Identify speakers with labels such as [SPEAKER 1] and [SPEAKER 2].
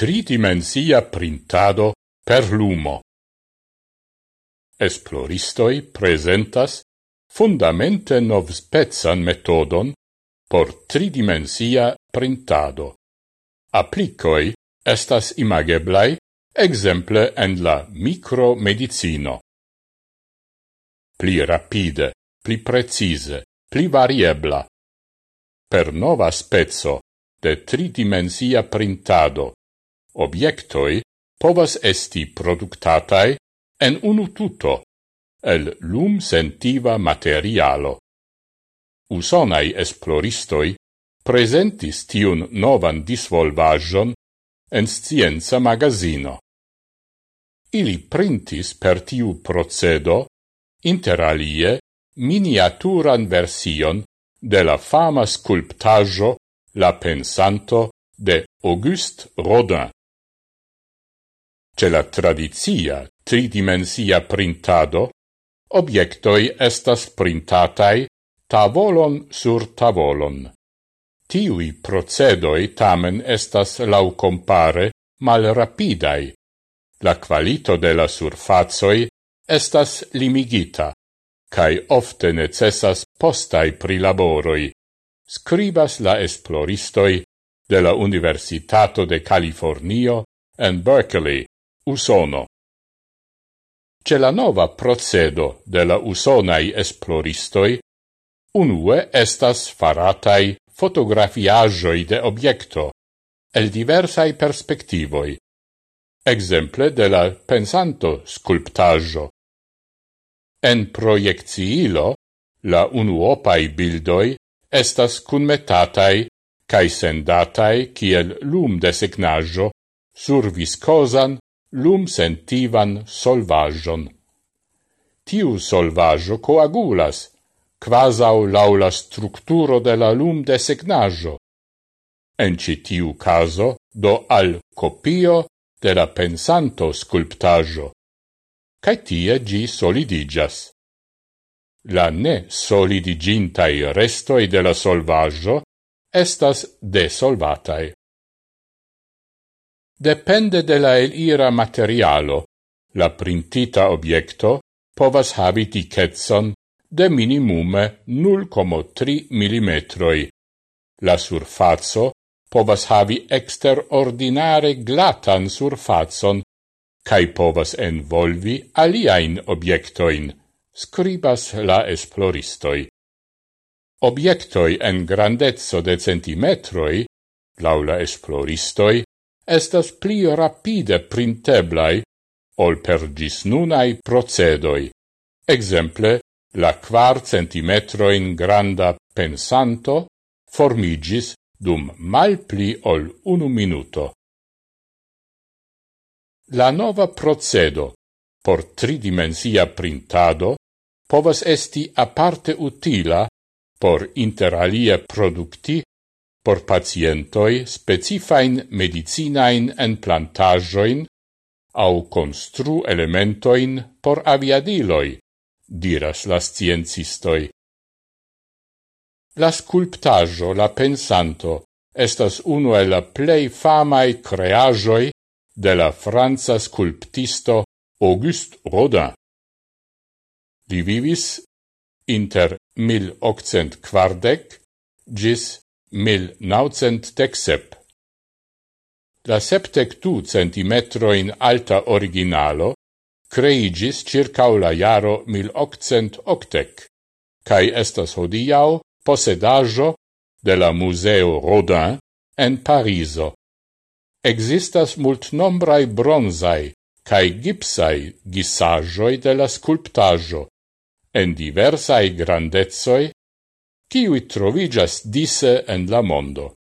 [SPEAKER 1] tridimensia printado per lumo. Esploristoi presentas fundamente novspezan metodon por tridimensia printado. Applicoi estas imageblai, exemple en la micromedicino. Pli rapide, pli precise, pli variebla. Per nova spezzo de tridimensia printado obiectoi povas esti productatai en unu tuto, el lum sentiva materialo. Usonai esploristoi presentis tiun novan disvolvajon en scienza magazino. Ili printis per tiu procedo, interalie, miniaturan version de la fama sculptajo La Pensanto de Auguste Rodin. Ce la tradizia tridimensia printado, objectoi estas printatai tavolon sur tavolon. Tiui procedoi tamen estas lau compare mal rapidai. La qualito de la surfazoi estas limigita, cae ofte necessas postai prilaboroi. Scribas la esploristoi de la Universitato de Californio en Berkeley Usono. Ce la nova procedo de la usonai esploristoi, unue estas faratai fotografiagioi de objecto, el diversai perspectivoi, exemple de la pensanto sculptaggio. En proiectiilo, la unuopai bildoi estas cunmetatai cae sendatai kiel lum designaggio sur viscosan lum sentivan solvagion. Tiu solvajo coagulas, quasau laula structuro de la lum desegnaggio. En citiu caso, do al copio de la pensanto sculptaggio. Cai tie gi solidigas. La ne solidigintai restoi de la solvaggio estas desolvatai. Depende de la elira materialo, la printita obiecto povas havi dicetson de minimume 0,3 mm. La surfazo povas havi exterordinare glatan surfazon cae povas envolvi aliaen obiectoin, scribas la esploristoi. Obiectoi en grandezzo de centimetroi, laula esploristoi, estas pli rapide printeblai ol per gis nunai procedoi. Exemple, la quar centimetroin granda pensanto formigis dum mal pli ol unu minuto. La nova procedo por tridimensia printado povas esti aparte utila por interalie producti por pacientoi specifain medicinain en plantajoin au constru elementoin por aviadiloi, diras la sciencistoi. La sculptajo, la pensanto, estas uno el la plei famae creajoi de la franza sculptisto Auguste Rodin. Li vivis inter 1840 gis mil naucent dec. La septec du centimetroin alta originalo creigis circa la jaro mil octcent octec, cae estas hodiau posedajo de la Museo Rodin en Pariso. Existas multnombrae bronzai cae gipsai gisajoi de la sculptajo, en diversai grandezoi qui trovigas disse en la mondo.